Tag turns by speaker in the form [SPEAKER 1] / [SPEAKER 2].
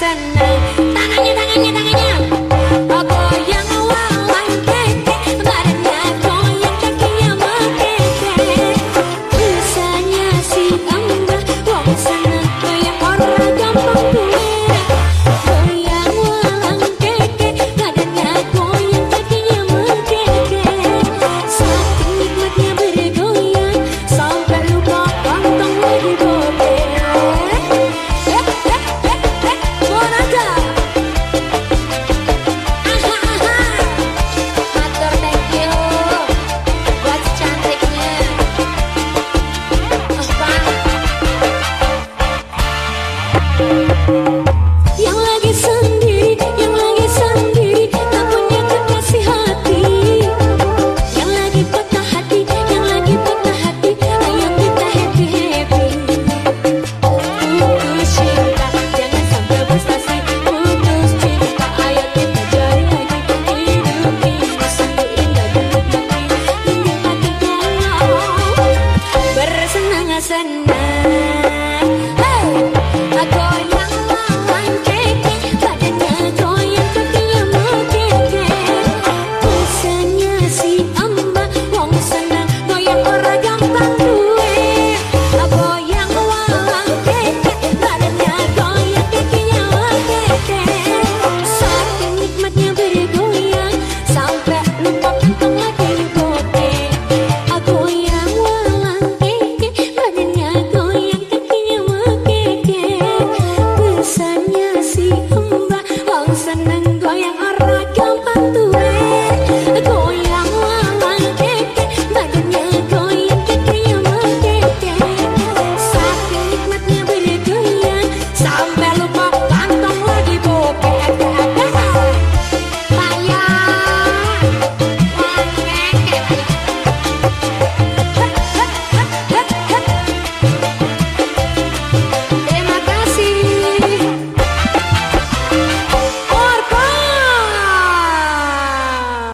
[SPEAKER 1] and Tonight.